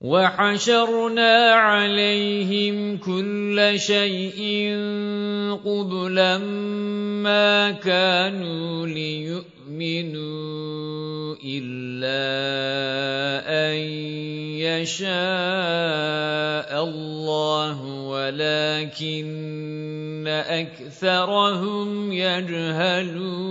وحشرنا عليهم كل شيء قبلا ما كانوا ليؤمنوا إلا أن يشاء الله ولكن أكثرهم يجهلون.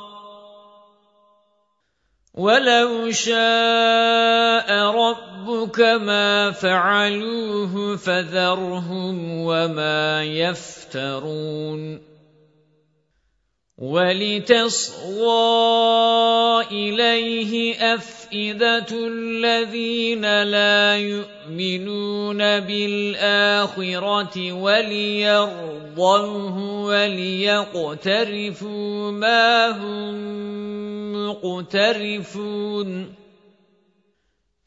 وَلَوْ شَاءَ رَبُّكَ مَا فَعَلُوهُ فَذَرْهُمْ وَمَا يَفْتَرُونَ. وَلِتَصْغَىٰ إِلَيْهِ أَفْئِدَةُ الَّذِينَ لَا يُؤْمِنُونَ بِالْآخِرَةِ وَلِيَرْضَوْهُ وَلِيَقْتَرِفُوا مَا هُم مُّقْتَرِفُونَ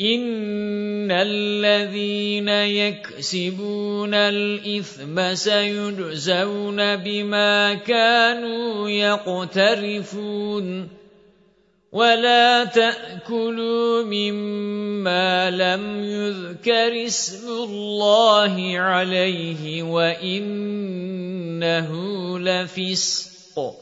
إِنَّ الَّذِينَ يَكْسِبُونَ الْإِثْمَ سَيُجْزَوْنَ بِمَا كَانُوا يَقْتَرِفُونَ وَلَا تَأْكُلُوا مِمَّا لَمْ يُذْكَرِ اسْمُ اللَّهِ عَلَيْهِ وَإِنَّهُ لَفِسْقٌ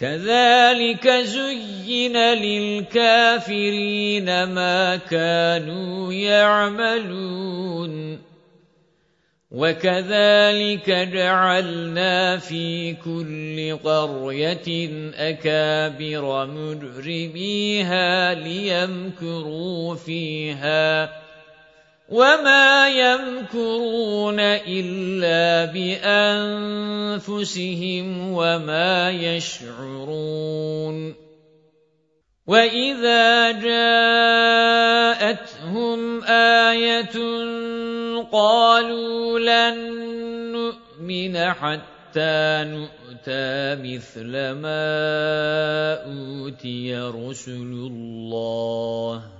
كَذَلِكَ زُيِّنَ لِلْكَافِرِينَ مَا كَانُوا يَعْمَلُونَ. وَكَذَلِكَ جَعَلْنَا فِي كُلِّ قَرْيَةٍ أَكَابِرَ مُجْرِمِيهَا لِيَمْكُرُوا فِيهَا. وَمَا يَمْكُرُونَ إِلَّا بِأَنفُسِهِمْ وَمَا يَشْعُرُونَ وَإِذَا جَاءَتْهُمْ آيَةٌ قَالُوا لَن نُّؤْمِنَ حَتَّى نُؤْتَىٰ مِثْلَ مَا أُوتِيَ رُسُلُ اللَّهِ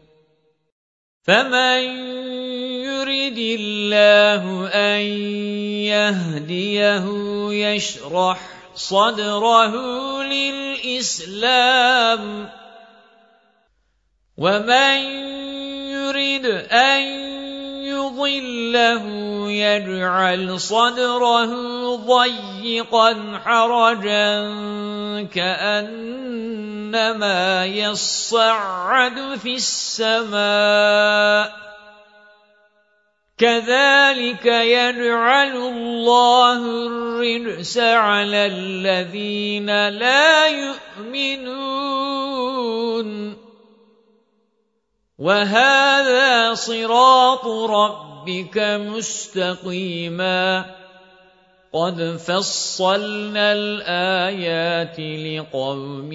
فَمَن يُرِدِ اللَّهُ أَن يَهْدِيَهُ يَشْرَحْ صَدْرَهُ لِلْإِسْلَامِ وَمَن يُرِدْ أَن يُضِلَّهُ يَجْعَلْ صَدْرَهُ ضَيِّقًا حَرَجًا كَأَنَّمَا يَصَّعَّدُ فِي السَّمَاءِ كَذَلِكَ يَجْعَلُ اللَّهُ الرِّجْسَ عَلَى الَّذِينَ لَا يُؤْمِنُونَ وَهَذَا صِرَاطُ رَبِّكَ مُسْتَقِيمًا. قَدْ فَصَّلْنَا الْآيَاتِ لِقَوْمٍ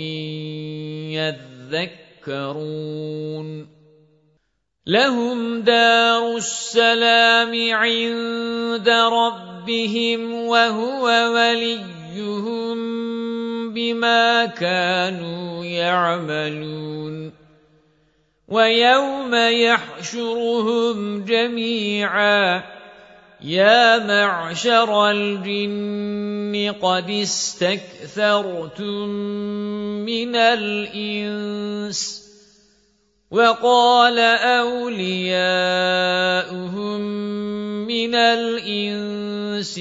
يَذَّكَّرُونَ. لَهُمْ دَارُ السَّلَامِ عِندَ رَبِّهِمْ وَهُوَ وَلِيُّهُم بِمَا كَانُوا يَعْمَلُونَ. وَيَوْمَ يَحْشُرُهُمْ جَمِيعًا. يَا مَعْشَرَ الْجِنِّ قَدِ اسْتَكْثَرْتُم مِّنَ الْإِنسِ وَقَالَ أَوْلِيَاؤُهُم مِّنَ الْإِنسِ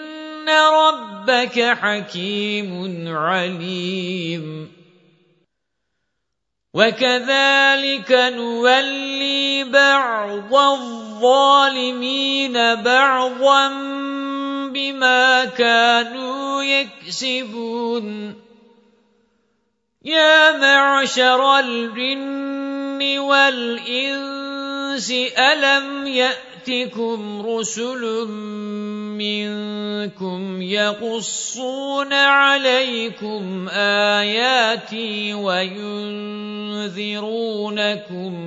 رَبَّكَ حَكِيمٌ عَلِيمٌ. وَكَذَلِكَ نُوَلِّي بَعْضَ الظَّالِمِينَ بَعْضًا بِمَا كَانُوا يَكْسِبُونَ. يَا مَعْشَرَ الْجِنِّ وَالْإِنسِ الْإِنسِ أَلَمْ يَأْتِكُمْ رُسُلٌ مِّنكُمْ يَقُصُّونَ عَلَيْكُمْ آيَاتِي وَيُنذِرُونَكُمْ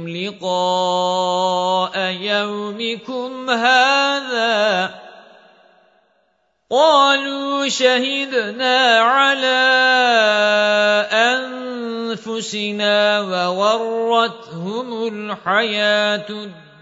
لِقَاءَ يَوْمِكُمْ هَٰذَا ۚ. قَالُوا شَهِدْنَا عَلَىٰ أَنفُسِنَا وَغَرَّتْهُمُ الْحَيَاةُ الدُّنْيَا.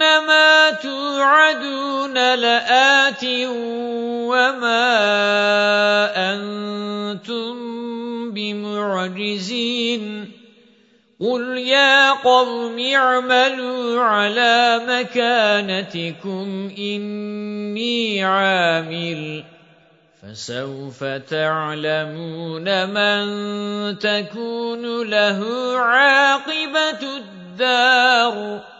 إِنَّمَا تُوعَدُونَ لَآتٍ وَمَا أَنتُم بِمُعْجِزِينَ قُلْ يَا قَوْمِ اعْمَلُوا عَلَىٰ مَكَانَتِكُمْ إِنِّي عَامِلٌ فَسَوْفَ تَعْلَمُونَ مَن تَكُونُ لَهُ عَاقِبَةُ الدَّارِ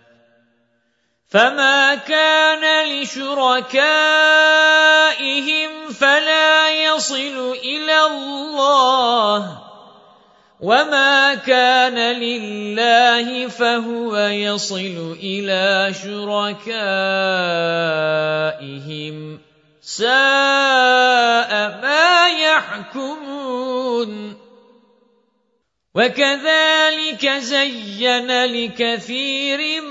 فَمَا كَانَ لِشُرَكَائِهِمْ فَلَا يَصِلُ إِلَى اللَّهِ وَمَا كَانَ لِلَّهِ فَهُوَ يَصِلُ إِلَى شُرَكَائِهِمْ سَاءَ مَا يَحْكُمُونَ وَكَذَلِكَ زَيَّنَ لِكَثِيرٍ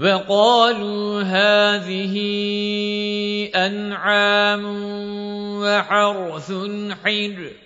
وَقَالُوا هَٰذِهِ أَنْعَامٌ وَحَرْثٌ حِجْرٌ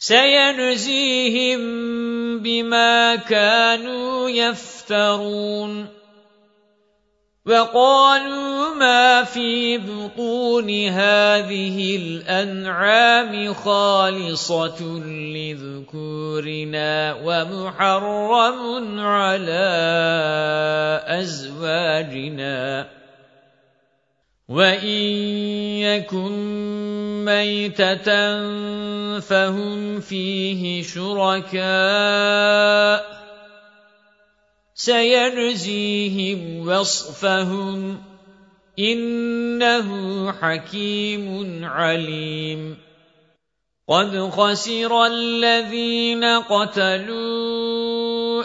سَيَجْزِيهِم بِمَا كَانُوا يَفْتَرُونَ. وَقَالُوا مَا فِي بُطُونِ هَٰذِهِ الْأَنْعَامِ خَالِصَةٌ لِّذُكُورِنَا وَمُحَرَّمٌ عَلَىٰ أَزْوَاجِنَا. وَإِن يَكُن مَّيْتَةً فَهُمْ فِيهِ شُرَكَاءُ سَيَجْزِيهِمْ وَصْفَهُمْ إِنَّهُ حَكِيمٌ عَلِيمٌ قَدْ خَسِرَ الَّذِينَ قَتَلُوا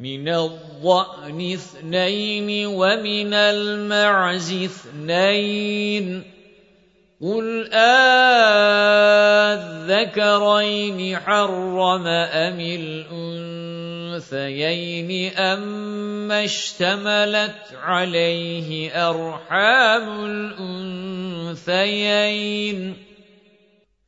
مِنَ الضَّأْنِ اثْنَيْنِ وَمِنَ الْمَعْزِ اثْنَيْنِ. قُلْ آذَّكَرَيْنِ حَرَّمَ أَمِ الْأُنثَيَيْنِ أَمَّا اشْتَمَلَتْ عَلَيْهِ أَرْحَامُ الْأُنثَيَيْنِ.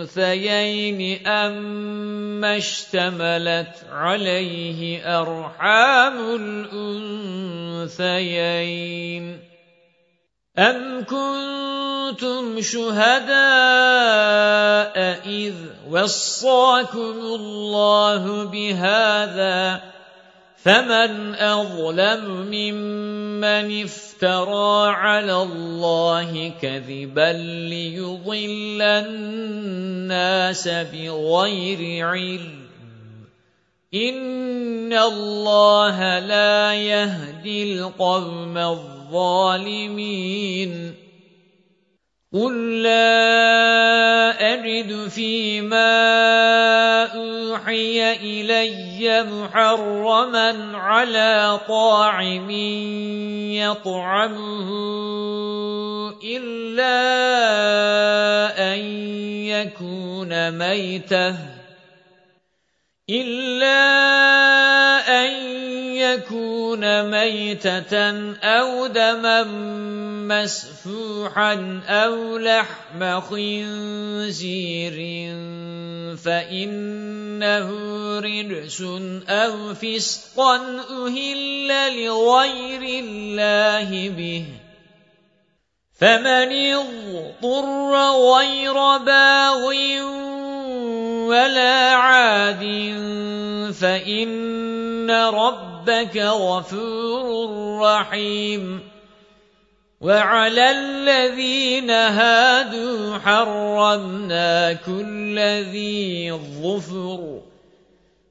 الْأُنثَيَيْنِ أَمَّا اشْتَمَلَتْ عَلَيْهِ أَرْحَامُ الْأُنثَيَيْنِ أَمْ كُنتُمْ شُهَدَاءَ إِذْ وَصَّاكُمُ اللَّهُ بِهَذَا فَمَنْ أَظْلَمُ مِمَّنِ افْتَرَى عَلَى اللَّهِ كَذِبًا لِيُضِلَّ النَّاسَ بِغَيْرِ عِلْمٍ. إِنَّ اللَّهَ لَا يَهْدِي الْقَوْمَ الظَّالِمِينَ. قُل لَّا أَجِدُ فِيمَا أُوحِيَ إِلَيَّ مُحَرَّمًا عَلَىٰ طَاعِمٍ يَطْعَمُهُ إِلَّا أَن يَكُونَ مَيْتَةً إِلَّا أَن يَكُونَ مَيْتَةً أَوْ دَمًا مَّسْفُوحًا أَوْ لَحْمَ خِنزِيرٍ فَإِنَّهُ رِجْسٌ أَوْ فِسْقًا أُهِلَّ لِغَيْرِ اللَّهِ بِهِ. فَمَنِ اضْطُرَّ غَيْرَ بَاغٍ وَلَا عَادٍ فَإِنَّ رَبَّكَ غَفُورٌ رَّحِيمٌ. وَعَلَى الَّذِينَ هَادُوا حَرَّمْنَا كُلَّ ذِي ظُفُرٍ.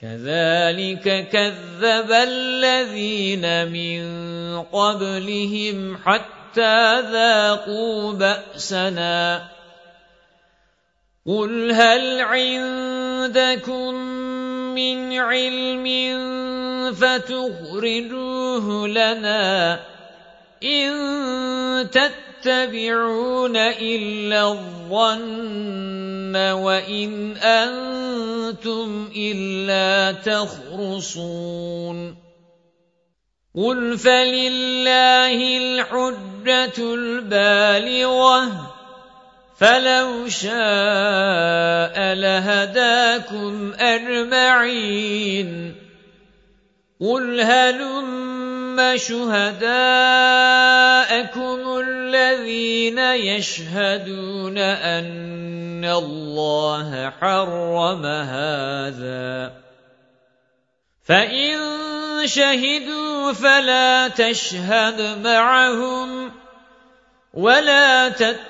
كَذَلِكَ كَذَّبَ الَّذِينَ مِن قَبْلِهِمْ حَتَّى ذَاقُوا بَأْسَنَا. قُلْ هَلْ عِندَكُمْ مِنْ عِلْمٍ فَتُخْرِجُوهُ لَنَا إِن تَتَّبِعُونَ إِلَّا الظَّنَّ وَإِنْ أَنْتُمْ إِلَّا تَخْرُصُونَ. قُلْ فَلِلَّهِ الْحُجَّةُ الْبَالِغَةُ فَلَوْ شَاءَ لَهَدَاكُمْ أَجْمَعِينَ. قُلْ هَلُمَّ شُهَدَاءَكُمُ الَّذِينَ يَشْهَدُونَ أَنَّ اللَّهَ حَرَّمَ هَذَا. فَإِن شَهِدُوا فَلَا تَشْهَدْ مَعَهُمْ وَلَا تَتَّبِعْ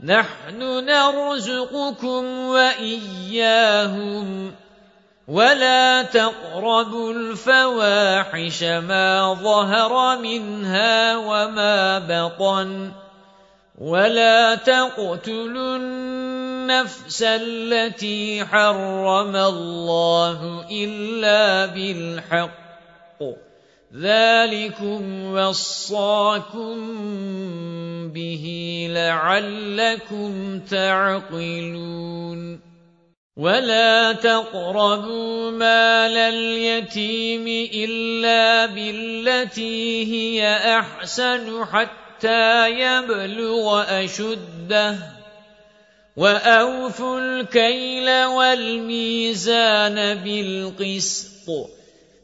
نَحْنُ نَرْزُقُكُمْ وَإِيَّاهُمْ وَلَا تَقْرَبُوا الْفَوَاحِشَ مَا ظَهَرَ مِنْهَا وَمَا بَطَنَ وَلَا تَقْتُلُوا النَّفْسَ الَّتِي حَرَّمَ اللَّهُ إِلَّا بِالْحَقِّ ذَلِكُمْ وَصَّاكُمْ بِهِ لَعَلَّكُمْ تَعْقِلُونَ وَلَا تَقْرَبُوا مَالَ الْيَتِيمِ إِلَّا بِالَّتِي هِيَ أَحْسَنُ حَتَّى يَبْلُغَ أَشُدَّهُ وَأَوْفُوا الْكَيْلَ وَالْمِيزَانَ بِالْقِسْطِ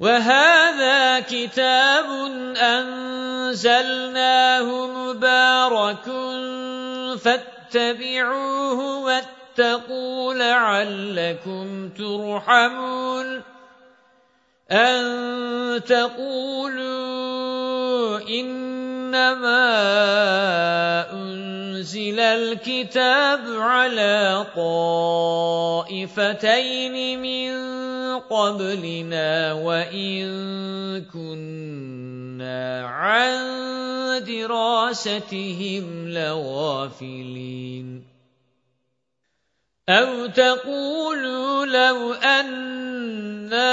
وَهَذَا كِتَابٌ أَنزَلْنَاهُ مُبَارَكٌ فاتبعوه واتقوا لعلكم ترحمون أن تقولوا إنما أنزل الكتاب على طائفتين من قبلنا وإن كنا عن دراستهم لغافلين. أَوْ تَقُولُوا لَوْ أَنَّا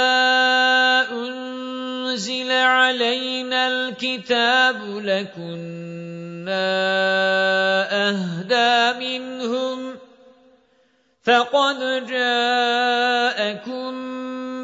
أُنْزِلَ عَلَيْنَا الْكِتَابُ لَكُنَّا أَهْدَى مِنْهُمْ فَقَدْ جَاءَكُمْ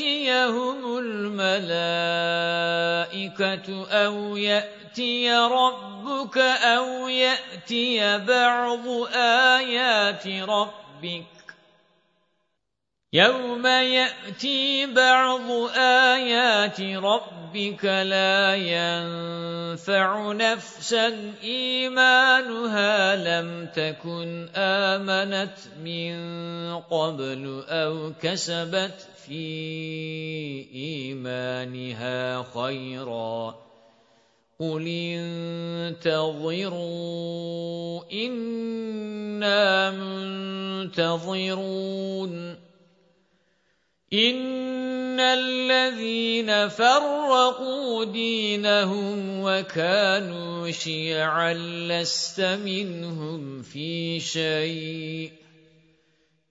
تَأْتِيَهُمُ الْمَلَائِكَةُ أَوْ يَأْتِيَ رَبُّكَ أَوْ يَأْتِيَ بَعْضُ آيَاتِ رَبِّكَ. يَوْمَ يَأْتِي بَعْضُ آيَاتِ رَبِّكَ لَا يَنفَعُ نَفْسًا إِيمَانُهَا لَمْ تَكُنْ آمَنَتْ مِنْ قَبْلُ أَوْ كَسَبَتْ فِي إِيمَانِهَا خَيْرًا قُلِ انتَظِرُوا إِنَّا مُنتَظِرُونَ. إِنَّ الَّذِينَ فَرَّقُوا دِينَهُمْ وَكَانُوا شِيَعًا لَّسْتَ مِنْهُمْ فِي شَيْءٍ.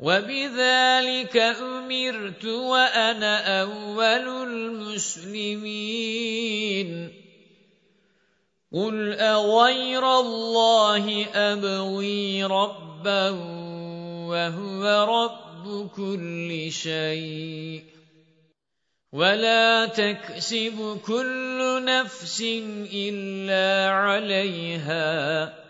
وَبِذَلِكَ أُمِرْتُ وَأَنَا أَوَّلُ الْمُسْلِمِينَ. قُلْ أَغَيْرَ اللَّهِ أَبْغِي رَبًّا وَهُوَ رَبُّ كُلِّ شَيْءٍ. وَلَا تَكْسِبُ كُلُّ نَفْسٍ إِلَّا عَلَيْهَا.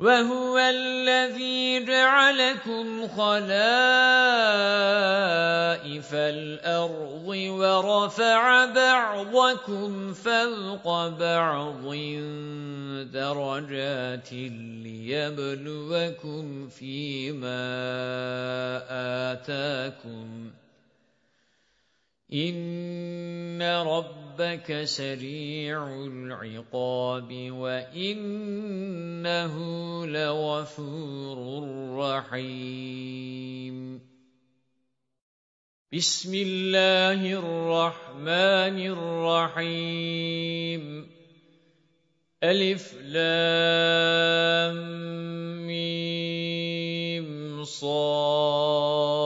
وَهُوَ الَّذِي جَعَلَكُمْ خَلَائِفَ الْأَرْضِ وَرَفَعَ بَعْضَكُمْ فَوْقَ بَعْضٍ دَرَجَاتٍ لِيَبْلُوَكُمْ فِيمَا آتَاكُمْ ۗ إِنَّ رَبَّكَ سَرِيعُ الْعِقَابِ وَإِنَّهُ لَغَفُورٌ رَّحِيمٌ بِسْمِ اللَّهِ الرَّحْمَنِ الرَّحِيمِ أَلِف لام ميم صاد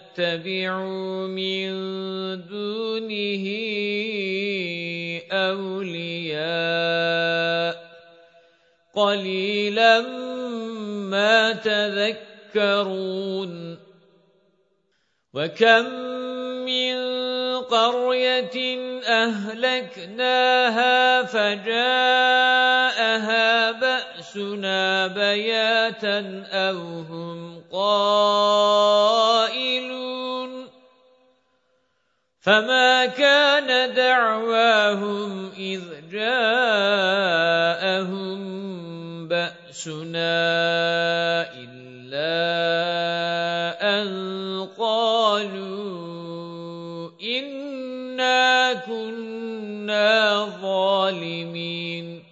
تَتَّبِعُوا مِن دُونِهِ أَوْلِيَاءَ. قَلِيلًا مَا تَذَكَّرُونَ. وَكَم مِّن قَرْيَةٍ أَهْلَكْنَاهَا فَجَاءَهَا بَأْسُنَا بَيَاتًا أَوْ هُمْ قَائِلُونَ فَمَا كَانَ دَعْوَاهُمْ إِذْ جَاءَهُم بَأْسُنَا إِلَّا أَن قَالُوا إِنَّا كُنَّا ظَالِمِينَ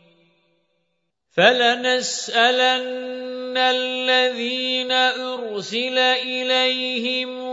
فَلَنَسْأَلَنَّ الَّذِينَ أُرْسِلَ إِلَيْهِمْ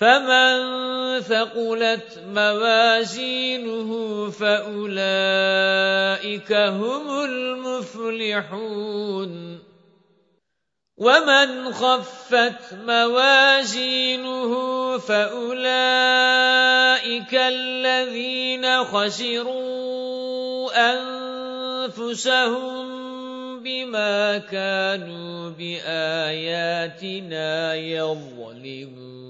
فَمَن ثَقُلَتْ مَوَازِينُهُ فَأُولَئِكَ هُمُ الْمُفْلِحُونَ وَمَنْ خَفَّتْ مَوَازِينُهُ فَأُولَئِكَ الَّذِينَ خَسِرُوا أَنفُسَهُم بِمَا كَانُوا بِآيَاتِنَا يَظْلِمُونَ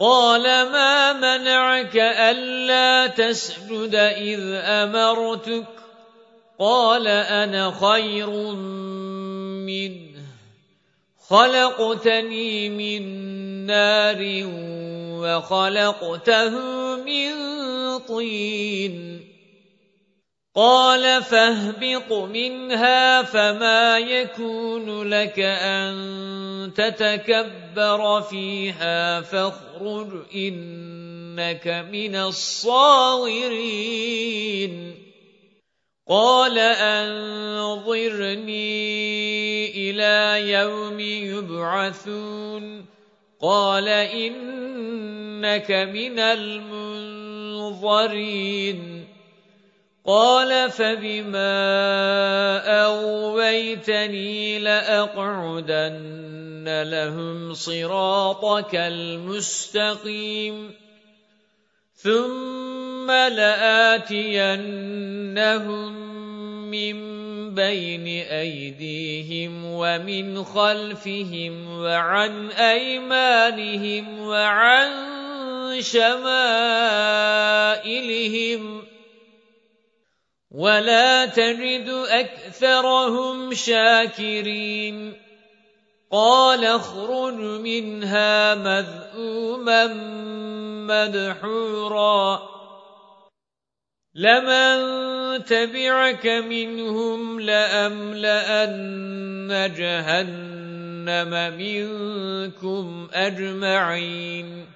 قَالَ مَا مَنَعَكَ أَلَّا تَسْجُدَ إِذْ أَمَرْتُكَ؟ قَالَ أَنَا خَيْرٌ مِّنْهُ. خَلَقْتَنِي مِنْ نَارٍ وَخَلَقْتَهُ مِنْ طِينٍ. قَالَ فَاهْبِطْ مِنْهَا فَمَا يَكُونُ لَكَ أَن تَتَكَبَّرَ فِيهَا فَاخْرُجْ إِنَّكَ مِنَ الصَّاغِرِينَ. قَالَ أَنظِرْنِي إِلَى يَوْمِ يُبْعَثُونَ. قَالَ إِنَّكَ مِنَ الْمُنظَرِينَ. قَالَ فَبِمَا أَغْوَيْتَنِي لَأَقْعُدَنَّ لَهُمْ صِرَاطَكَ الْمُسْتَقِيمَ ثُمَّ لَآتِيَنَّهُمْ مِنْ بَيْنِ أَيْدِيهِمْ وَمِنْ خَلْفِهِمْ وَعَنْ أَيْمَانِهِمْ وَعَنْ شَمَائِلِهِمْ وَلَا تَجِدُ أَكْثَرَهُمْ شَاكِرِينَ. قَالَ اخْرُجْ مِنْهَا مَذْءُومًا مَدْحُورًا. لَمَن تَبِعَكَ مِنْهُمْ لَأَمْلَأَنَّ جَهَنَّمَ مِنكُمْ أَجْمَعِينَ.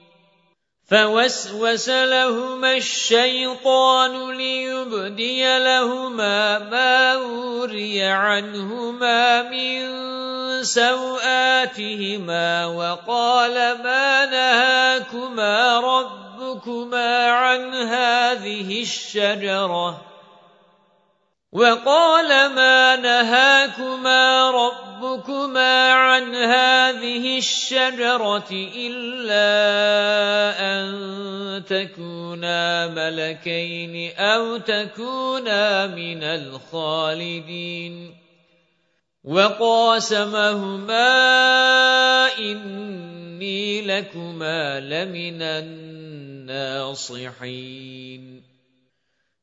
فَوَسْوَسَ لَهُمَا الشَّيْطَانُ لِيُبْدِيَ لَهُمَا مَا أُورِيَ عَنْهُمَا مِنْ سَوْآتِهِمَا وَقَالَ مَا نَهَاكُمَا رَبُّكُمَا عَنْ هَذِهِ الشَّجَرَةِ وَقَالَ مَا نَهَاكُمَا رَبُّكُمَا عَنْ هَذِهِ الشَّجَرَةِ إِلَّا أَن تَكُونَا مَلَكَيْنِ أَوْ تَكُونَا مِنَ الْخَالِدِينَ. وَقَاسَمَهُمَا إِنِّي لَكُمَا لَمِنَ النَّاصِحِينَ.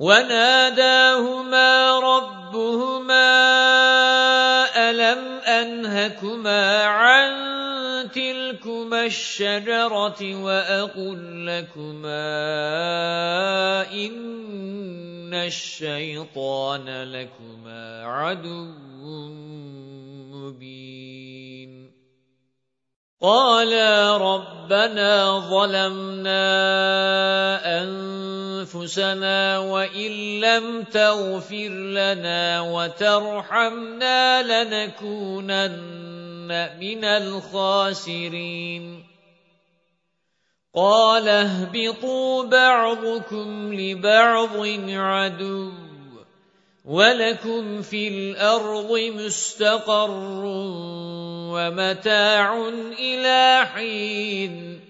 وَنَادَاهُمَا رَبُّهُمَا أَلَمْ أَنْهَكُمَا عَنْ تِلْكُمَا الشَّجَرَةِ وَأَقُلْ لَكُمَا إِنَّ الشَّيْطَانَ لَكُمَا عَدُوٌّ مُبِينٌ. قَالَا رَبَّنَا ظَلَمْنَا أَنفُسَنَا وَإِن لَّمْ تَغْفِرْ لَنَا وَتَرْحَمْنَا لَنَكُونَنَّ مِنَ الْخَاسِرِينَ. قَالَ اهْبِطُوا بَعْضُكُمْ لِبَعْضٍ عَدُوٌّ وَلَكُمْ فِي الْأَرْضِ مُسْتَقَرٌّ وَمَتَاعٌ إِلَى حِينٍ.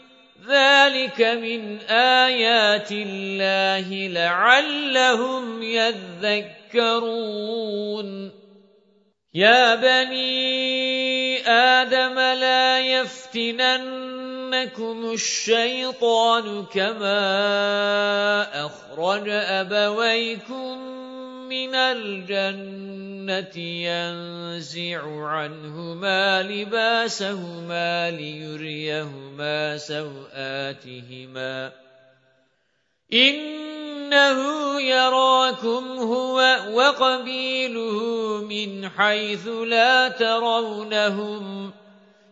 ذَلِكَ مِنْ آيَاتِ اللَّهِ لَعَلَّهُمْ يَذَّكَّرُونَ. يَا بَنِي آدَمَ لَا يَفْتِنَنَّكُمُ الشَّيْطَانُ كَمَا أَخْرَجَ أَبَوَيْكُمْ مِنَ الْجَنَّةِ يَنزِعُ عَنْهُمَا لِبَاسَهُمَا لِيُرِيَهُمَا سَوْآتِهِمَا. إِنَّهُ يَرَاكُمْ هُوَ وَقَبِيلُهُ مِنْ حَيْثُ لَا تَرَوْنَهُمْ.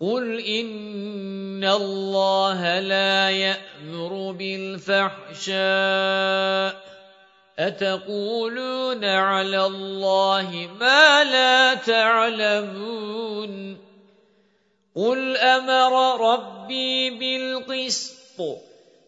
قُلْ إِنَّ اللَّهَ لَا يَأْمُرُ بِالْفَحْشَاءِ أَتَقُولُونَ عَلَى اللَّهِ مَا لَا تَعْلَمُونَ قُلْ أَمَرَ رَبِّي بِالْقِسْطِ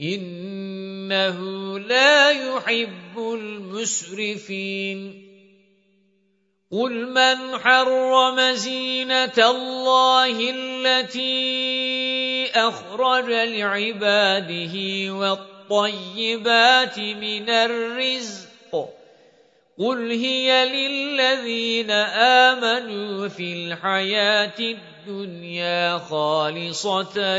إِنَّهُ لَا يُحِبُّ الْمُسْرِفِينَ. قُلْ مَنْ حَرَّمَ زِينَةَ اللَّهِ الَّتِي أَخْرَجَ لِعِبَادِهِ وَالطَّيِّبَاتِ مِنَ الرِّزْقِ. قُلْ هِيَ لِلَّذِينَ آمَنُوا فِي الْحَيَاةِ الدُّنْيَا خَالِصَةً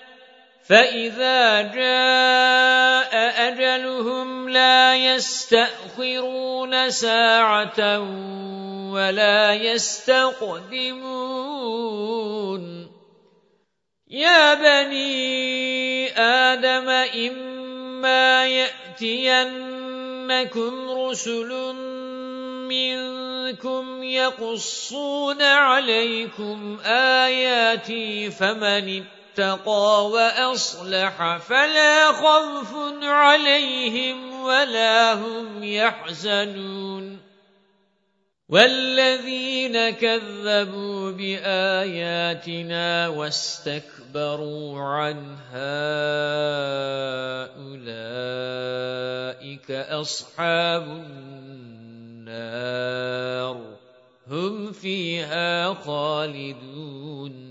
فَإِذَا جَاءَ أَجَلُهُمْ لَا يَسْتَأْخِرُونَ سَاعَةً وَلَا يَسْتَقْدِمُونَ يَا بَنِي آدَمَ إِمَّا يَأْتِيَنَّكُمْ رُسُلٌ مِنْكُمْ يَقُصُّونَ عَلَيْكُمْ آيَاتِي فَمَنِ اتَّقَى وَأَصْلَحَ فَلَا خَوْفٌ عَلَيْهِمْ وَلَا هُمْ يَحْزَنُونَ وَالَّذِينَ كَذَّبُوا بِآيَاتِنَا وَاسْتَكْبَرُوا عَنْهَا أُولَئِكَ أَصْحَابُ النَّارِ هُمْ فِيهَا خَالِدُونَ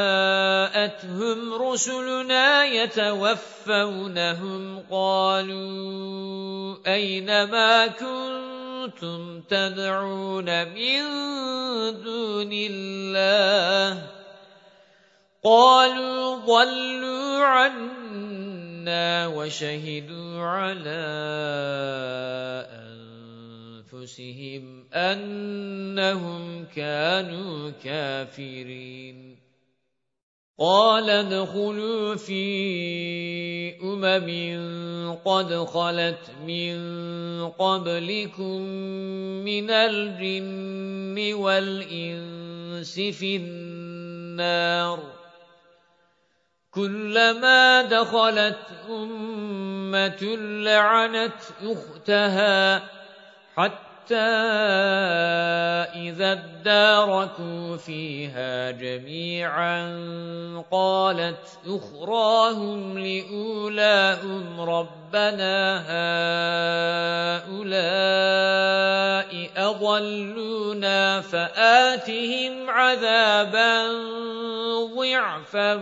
جَاءَتْهُمْ رُسُلُنَا يَتَوَفَّوْنَهُمْ قَالُوا أَيْنَ مَا كُنتُمْ تَدْعُونَ مِن دُونِ اللَّهِ قَالُوا ضَلُّوا عَنَّا وَشَهِدُوا عَلَى أَنفُسِهِمْ أَنَّهُمْ كَانُوا كَافِرِينَ قَالَ ادْخُلُوا فِي أُمَمٍ قَدْ خَلَتْ مِن قَبْلِكُم مِّنَ الْجِنِّ وَالْإِنسِ فِي النَّارِ. كُلَّمَا دَخَلَتْ أُمَّةٌ لَّعَنَتْ أُخْتَهَا حَتَّى إِذَا ادَّارَكُوا فِيهَا جَمِيعًا قَالَتْ أُخْرَاهُمْ لِأُولَاهُمْ رَبَّنَا هَٰؤُلَاءِ أَضَلُّونَا فَآتِهِمْ عَذَابًا ضِعْفًا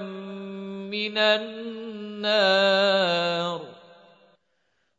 مِنَ النَّارِ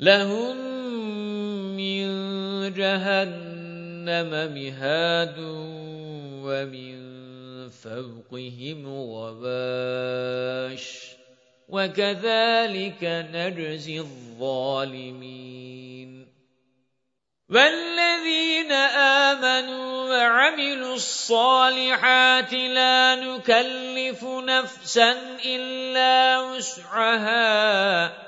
لَهُم مِّن جَهَنَّمَ مِهَادٌ وَمِن فَوْقِهِمْ غَوَاشٍ وَكَذَلِكَ نَجْزِي الظَّالِمِينَ وَالَّذِينَ آمَنُوا وَعَمِلُوا الصَّالِحَاتِ لَا نُكَلِّفُ نَفْسًا إِلَّا وُسْعَهَا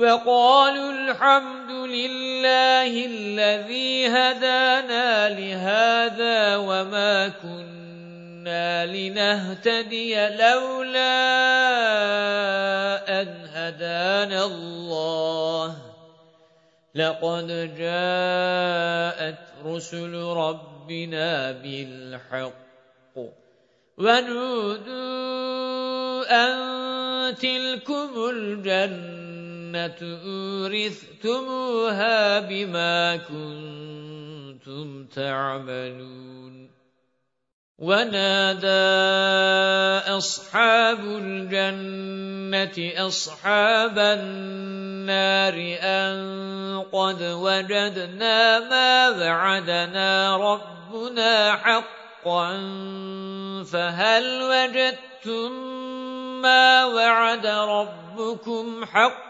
وَقَالُوا الْحَمْدُ لِلَّهِ الَّذِي هَدَانَا لِهَذَا وَمَا كُنَّا لِنَهْتَدِيَ لَوْلَا أَنْ هَدَانَا اللَّهُ. لَقَدْ جَاءَتْ رُسُلُ رَبِّنَا بِالْحَقِّ وَنُودُوا أَن تِلْكُمُ الْجَنَّةُ. الْجَنَّةُ أُورِثْتُمُوهَا بِمَا كُنتُمْ تَعْمَلُونَ وَنَادَى أَصْحَابُ الْجَنَّةِ أَصْحَابَ النَّارِ أَن قَدْ وَجَدْنَا مَا وَعَدَنَا رَبُّنَا حَقًّا فَهَلْ وَجَدتُّم مَّا وَعَدَ رَبُّكُمْ حَقًّا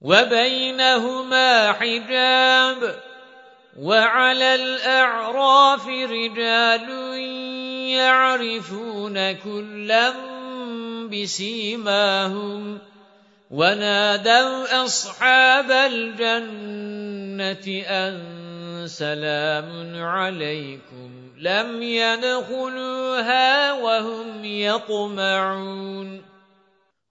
وَبَيْنَهُمَا حِجَابٌ وَعَلَى الْأَعْرَافِ رِجَالٌ يَعْرِفُونَ كُلًّا بِسِيمَاهُمْ وَنَادَوْا أَصْحَابَ الْجَنَّةِ أَن سَلَامٌ عَلَيْكُمْ لَمْ يَدْخُلُوهَا وَهُمْ يَطْمَعُونَ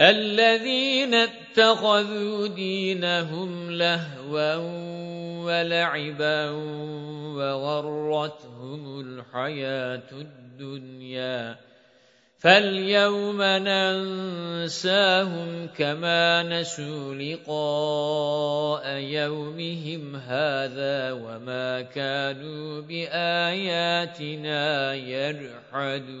الَّذِينَ اتَّخَذُوا دِينَهُمْ لَهْوًا وَلَعِبًا وَغَرَّتْهُمُ الْحَيَاةُ الدُّنْيَا. فَالْيَوْمَ نَنسَاهُمْ كَمَا نَسُوا لِقَاءَ يَوْمِهِمْ هَذَا وَمَا كَانُوا بِآيَاتِنَا يَجْحَدُونَ.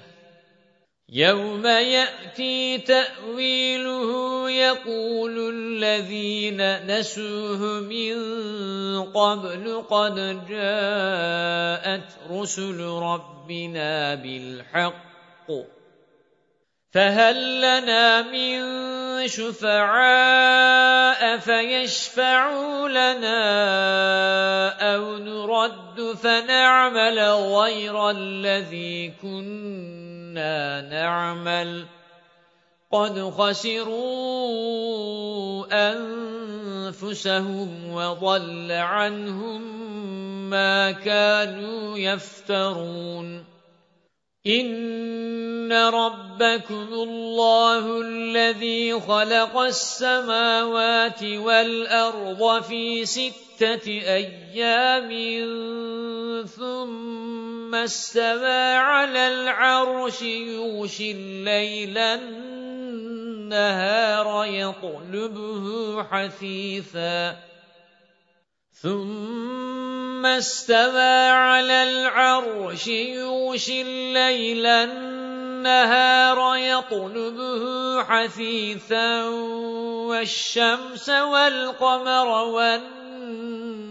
يَوْمَ يَأْتِي تَأْوِيلُهُ يَقُولُ الَّذِينَ نَسُوهُ مِن قَبْلُ قَدْ جَاءَتْ رُسُلُ رَبِّنَا بِالْحَقِّ فَهَل لَّنَا مِن شُفَعَاءَ فَيَشْفَعُوا لَنَا أَوْ نُرَدُّ فَنَعْمَلَ غَيْرَ الَّذِي كُنَّا نَعْمَلُ. قَدْ خَسِرُوا أَنفُسَهُمْ وَضَلَّ عَنْهُمْ مَا كَانُوا يَفْتَرُونَ. إِنَّ رَبَّكُمُ اللَّهُ الَّذِي خَلَقَ السَّمَاوَاتِ وَالْأَرْضَ فِي سِتَّةِ أَيَّامٍ ثُمَّ اسْتَوَى عَلَى الْعَرْشِ يُغْشِي اللَّيْلَ النَّهَارَ يَطْلُبُهُ حَثِيثًا. ثُمَّ اسْتَوَى عَلَى الْعَرْشِ يُغْشِي اللَّيْلَ النَّهَارَ يَطْلُبُهُ حَثِيثًا. وَالشَّمْسَ وَالْقَمَرَ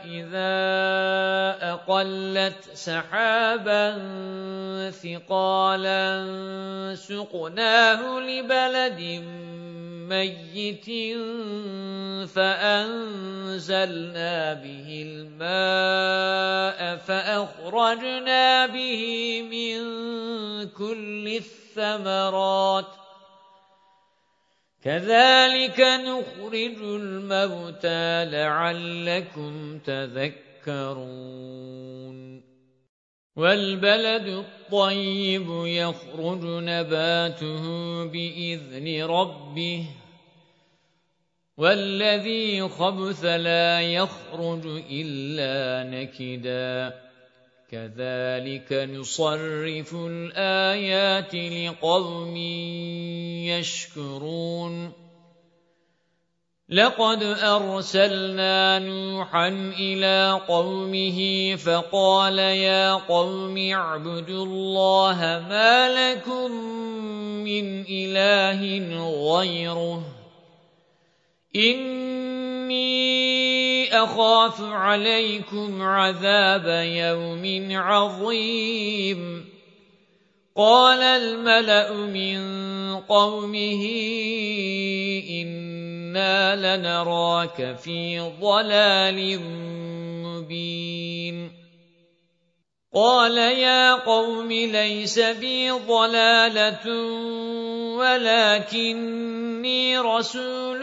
إِذَا أَقَلَّتْ سَحَابًا ثِقَالًا سُقْنَاهُ لِبَلَدٍ مَّيِّتٍ فَأَنزَلْنَا بِهِ الْمَاءَ فَأَخْرَجْنَا بِهِ مِن كُلِّ الثَّمَرَاتِ كَذَلِكَ نُخْرِجُ الْمَوْتَى لَعَلَّكُمْ تَذَكَّرُونَ. وَالْبَلَدُ الطَّيِّبُ يَخْرُجُ نَبَاتُهُ بِإِذْنِ رَبِّهِ وَالَّذِي خَبُثَ لَا يَخْرُجُ إِلَّا نَكِدًا. كَذَلِكَ نُصَرِّفُ الْآيَاتِ لِقَوْمٍ يَشْكُرُونَ. لَقَدْ أَرْسَلْنَا نُوحًا إِلَى قَوْمِهِ فَقَالَ يَا قَوْمِ اعْبُدُوا اللَّهَ مَا لَكُمْ مِنْ إِلَٰهٍ غَيْرُهُ. إِنِّي أَخَافُ عَلَيْكُمْ عَذَابَ يَوْمٍ عَظِيمٍ. قال الملأ من قومه إنا لنراك في ضلال مبين. قال يا قوم ليس بي ضلالة ولكني رسول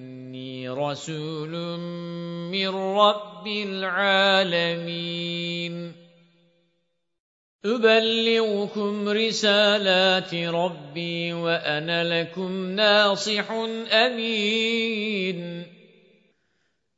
رَسُولٌ مِّن رَّبِّ الْعَالَمِينَ. أُبَلِّغُكُمْ رِسَالَاتِ رَبِّي وَأَنَا لَكُمْ نَاصِحٌ أَمِينٌ.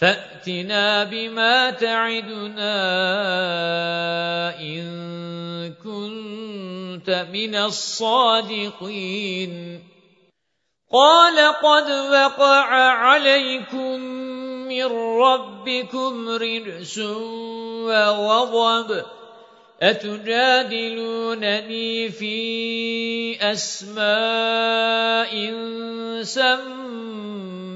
فَأْتِنَا بِمَا تَعِدُنَا إِن كُنتَ مِنَ الصَّادِقِينَ. قَالَ قَدْ وَقَعَ عَلَيْكُمْ مِنْ رَبِّكُمْ رِجْسٌ وَغَضَبٌ. أَتُجَادِلُونَنِي فِي أَسْمَاءٍ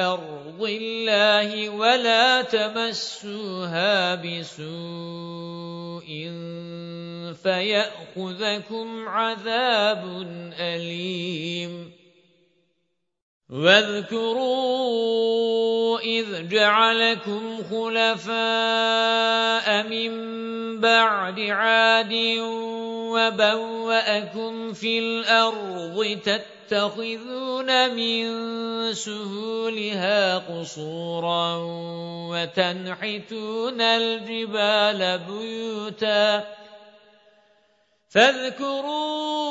أَرْضِ اللَّهِ وَلَا تَمَسُّوهَا بِسُوءٍ فَيَأْخُذَكُمْ عَذَابٌ أَلِيمٌ. وَاذْكُرُوا إِذْ جَعَلَكُمْ خُلَفَاءَ مِنْ بَعْدِ عَادٍ وَبَوَّأَكُمْ فِي الْأَرْضِ تَتَّخِذُونَ مِنْ سُهُولِهَا قُصُورًا وَتَنْحِتُونَ الْجِبَالَ بُيُوتًا فَاذْكُرُوا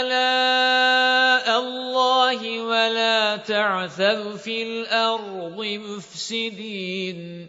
آلَاءَ اللَّهِ وَلَا تَعْثَوْا فِي الْأَرْضِ مُفْسِدِينَ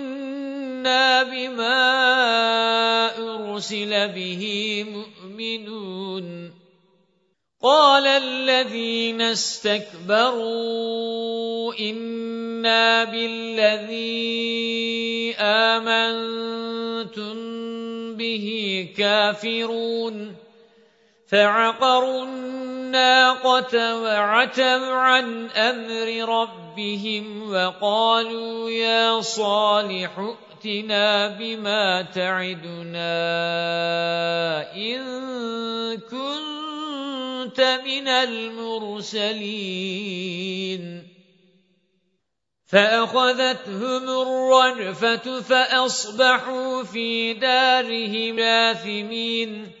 إِنَّا بِمَا أُرْسِلَ بِهِ مُؤْمِنُونَ قَالَ الَّذِينَ اسْتَكْبَرُوا إِنَّا بِالَّذِي آمَنتُم بِهِ كَافِرُونَ فَعَقَرُوا النَّاقَةَ وَعَتَوْا عَنْ أَمْرِ رَبِّهِمْ وَقَالُوا يَا صَالِحُ ائْتِنَا بِمَا تَعِدُنَا إِن كُنتَ مِنَ الْمُرْسَلِينَ. فَأَخَذَتْهُمُ الرَّجْفَةُ فَأَصْبَحُوا فِي دَارِهِمْ جَاثِمِينَ.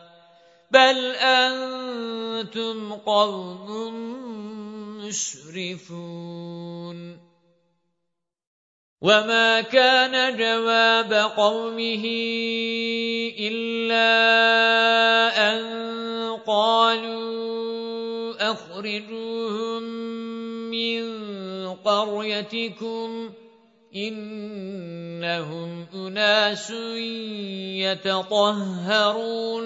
بَلْ أَنْتُمْ قَوْمٌ مُسْرِفُونَ وَمَا كَانَ جَوَابَ قَوْمِهِ إِلَّا أَنْ قَالُوا أَخْرِجُوهُمْ مِنْ قَرْيَتِكُمْ إِنَّهُمْ أُنَاسٌ يَتَطَهَّرُونَ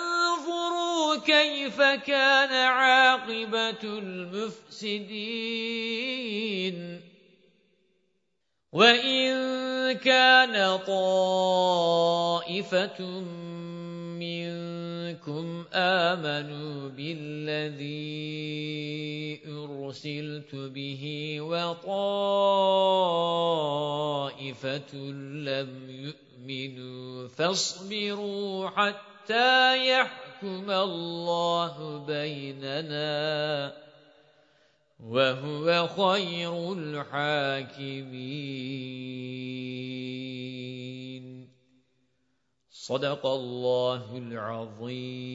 وَانظُرُوا كَيْفَ كَانَ عَاقِبَةُ الْمُفْسِدِينَ. وَإِنْ كَانَ طَائِفَةٌ مِنْكُمْ آمَنُوا بِالَّذِي أُرْسِلْتُ بِهِ وَطَائِفَةٌ لَمْ يُؤْمِنُوا فَاصْبِرُوا حَتَّى يَحْكُمَ اللَّهُ بَيْنَنَا وَهُوَ خَيْرُ الْحَاكِمِينَ. صدق الله العظيم.